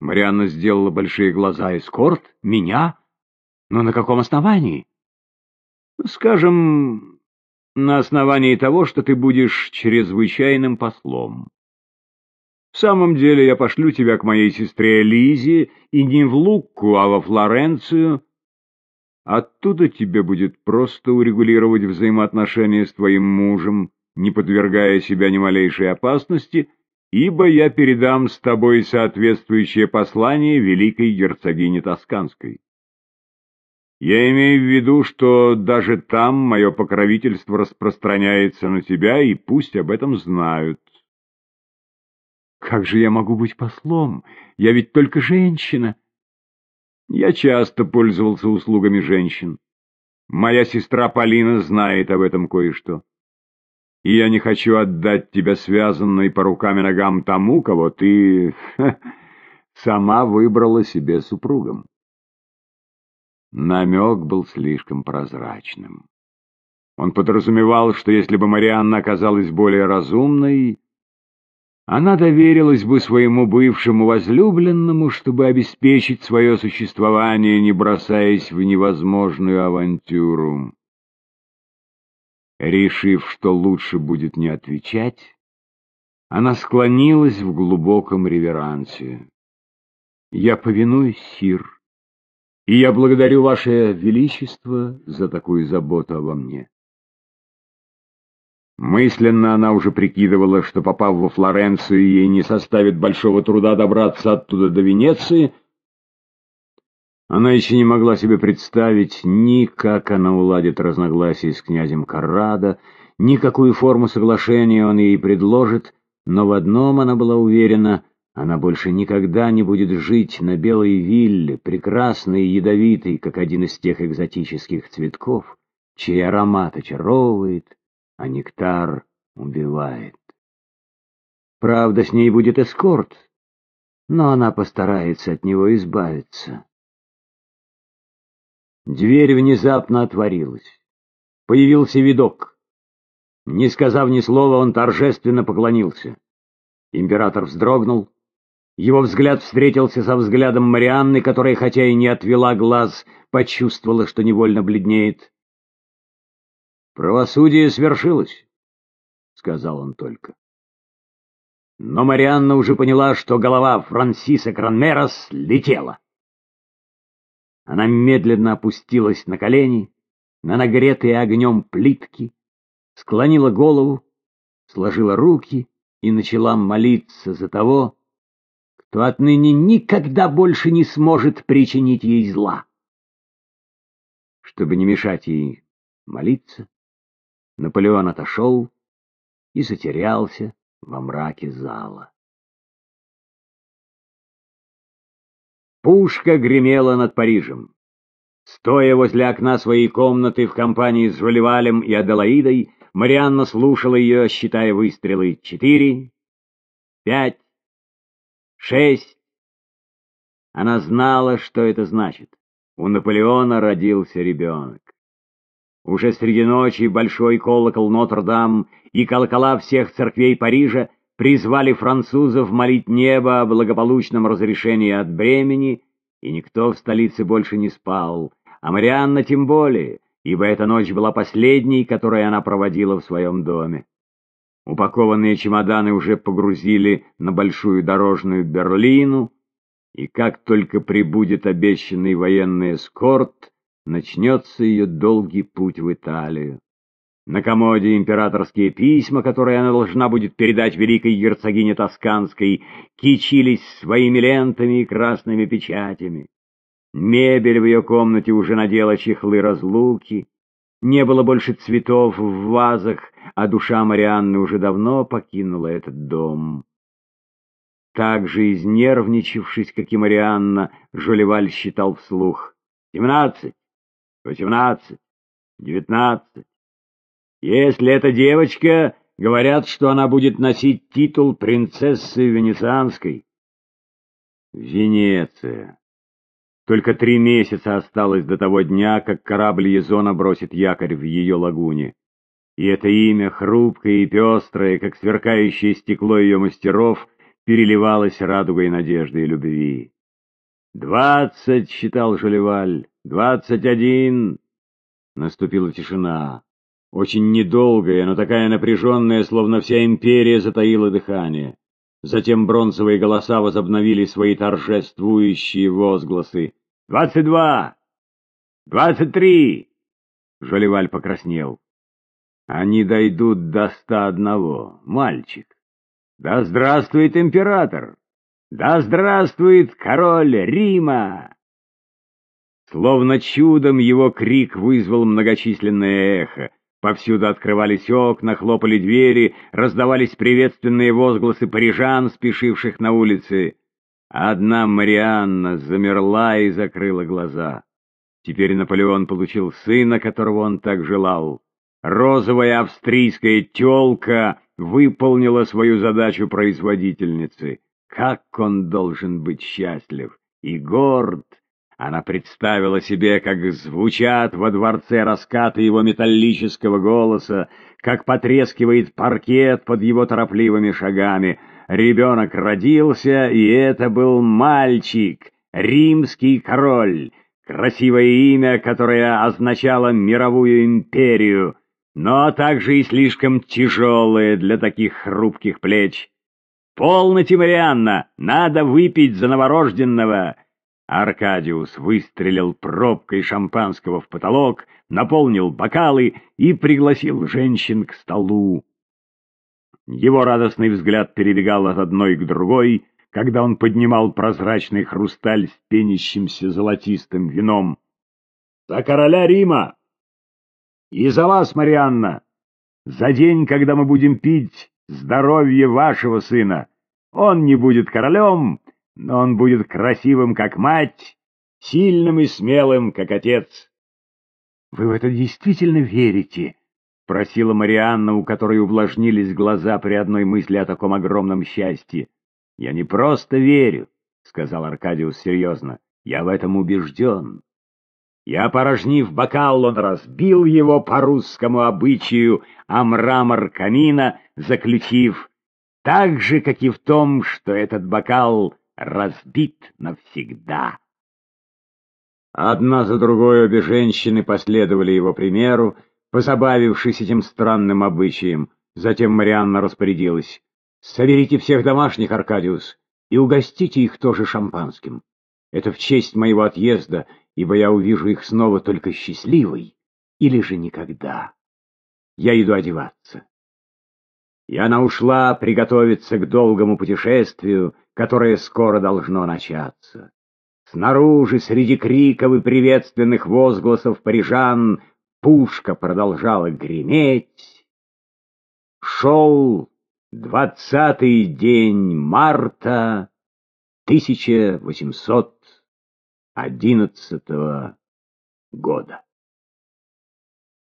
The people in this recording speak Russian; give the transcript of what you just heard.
Марианна сделала большие глаза. «Эскорт? Меня? Но на каком основании?» «Скажем, на основании того, что ты будешь чрезвычайным послом. В самом деле я пошлю тебя к моей сестре Лизе и не в Лукку, а во Флоренцию. Оттуда тебе будет просто урегулировать взаимоотношения с твоим мужем, не подвергая себя ни малейшей опасности, ибо я передам с тобой соответствующее послание великой герцогине Тосканской. Я имею в виду, что даже там мое покровительство распространяется на тебя, и пусть об этом знают. Как же я могу быть послом? Я ведь только женщина. Я часто пользовался услугами женщин. Моя сестра Полина знает об этом кое-что. И я не хочу отдать тебя связанной по рукам и ногам тому, кого ты ха, сама выбрала себе супругом. Намек был слишком прозрачным. Он подразумевал, что если бы Марианна оказалась более разумной, она доверилась бы своему бывшему возлюбленному, чтобы обеспечить свое существование, не бросаясь в невозможную авантюру. Решив, что лучше будет не отвечать, она склонилась в глубоком реверансе. «Я повинуюсь, сир, и я благодарю ваше величество за такую заботу обо мне». Мысленно она уже прикидывала, что, попав во Флоренцию, ей не составит большого труда добраться оттуда до Венеции. Она еще не могла себе представить ни как она уладит разногласия с князем Каррадо, ни какую форму соглашения он ей предложит, но в одном она была уверена — она больше никогда не будет жить на белой вилле, прекрасной и ядовитой, как один из тех экзотических цветков, чей аромат очаровывает, а нектар убивает. Правда, с ней будет эскорт, но она постарается от него избавиться. Дверь внезапно отворилась. Появился видок. Не сказав ни слова, он торжественно поклонился. Император вздрогнул. Его взгляд встретился со взглядом Марианны, которая, хотя и не отвела глаз, почувствовала, что невольно бледнеет. «Правосудие свершилось», — сказал он только. Но Марианна уже поняла, что голова Франсиса Кранмерос летела. Она медленно опустилась на колени, на нагретые огнем плитки, склонила голову, сложила руки и начала молиться за того, кто отныне никогда больше не сможет причинить ей зла. Чтобы не мешать ей молиться, Наполеон отошел и затерялся во мраке зала. Пушка гремела над Парижем. Стоя возле окна своей комнаты в компании с Жолевалем и Аделаидой, Марианна слушала ее, считая выстрелы. Четыре, пять, шесть. Она знала, что это значит. У Наполеона родился ребенок. Уже среди ночи большой колокол Нотр-Дам и колокола всех церквей Парижа призвали французов молить небо о благополучном разрешении от бремени, и никто в столице больше не спал, а Марианна тем более, ибо эта ночь была последней, которую она проводила в своем доме. Упакованные чемоданы уже погрузили на большую дорожную Берлину, и как только прибудет обещанный военный эскорт, начнется ее долгий путь в Италию. На комоде императорские письма, которые она должна будет передать великой герцогине Тосканской, кичились своими лентами и красными печатями. Мебель в ее комнате уже надела чехлы разлуки, не было больше цветов в вазах, а душа Марианны уже давно покинула этот дом. Так же изнервничавшись, как и Марианна, Жолеваль считал вслух. «Семнадцать! восемнадцать, девятнадцать. Если эта девочка, говорят, что она будет носить титул принцессы Венецианской. Венеция. Только три месяца осталось до того дня, как корабль Езона бросит якорь в ее лагуне. И это имя, хрупкое и пестрое, как сверкающее стекло ее мастеров, переливалась радугой надежды и любви. «Двадцать!» — считал Жолеваль. «Двадцать один!» Наступила тишина. Очень недолгая, но такая напряженная, словно вся империя затаила дыхание. Затем бронзовые голоса возобновили свои торжествующие возгласы. «Двадцать два! Двадцать три!» Жолеваль покраснел. «Они дойдут до ста одного, мальчик. Да здравствует император! Да здравствует король Рима!» Словно чудом его крик вызвал многочисленное эхо. Повсюду открывались окна, хлопали двери, раздавались приветственные возгласы парижан, спешивших на улице. Одна Марианна замерла и закрыла глаза. Теперь Наполеон получил сына, которого он так желал. Розовая австрийская тёлка выполнила свою задачу производительницы. Как он должен быть счастлив и горд! Она представила себе, как звучат во дворце раскаты его металлического голоса, как потрескивает паркет под его торопливыми шагами. Ребенок родился, и это был мальчик, римский король, красивое имя, которое означало мировую империю, но также и слишком тяжелое для таких хрупких плеч. «Полноте, Марианна! Надо выпить за новорожденного!» Аркадиус выстрелил пробкой шампанского в потолок, наполнил бокалы и пригласил женщин к столу. Его радостный взгляд перебегал от одной к другой, когда он поднимал прозрачный хрусталь с пенящимся золотистым вином. «За короля Рима! И за вас, Марианна! За день, когда мы будем пить здоровье вашего сына! Он не будет королем, но он будет красивым, как мать, сильным и смелым, как отец. — Вы в это действительно верите? — просила Марианна, у которой увлажнились глаза при одной мысли о таком огромном счастье. — Я не просто верю, — сказал Аркадиус серьезно, — я в этом убежден. Я, порожнив бокал, он разбил его по русскому обычаю, а мрамор камина, заключив, так же, как и в том, что этот бокал разбит навсегда. Одна за другой обе женщины последовали его примеру, позабавившись этим странным обычаем. Затем Марианна распорядилась. «Соберите всех домашних, Аркадиус, и угостите их тоже шампанским. Это в честь моего отъезда, ибо я увижу их снова только счастливой, или же никогда. Я иду одеваться». И она ушла приготовиться к долгому путешествию, которое скоро должно начаться. Снаружи, среди криков и приветственных возгласов парижан, пушка продолжала греметь. Шел двадцатый день марта 1811 года.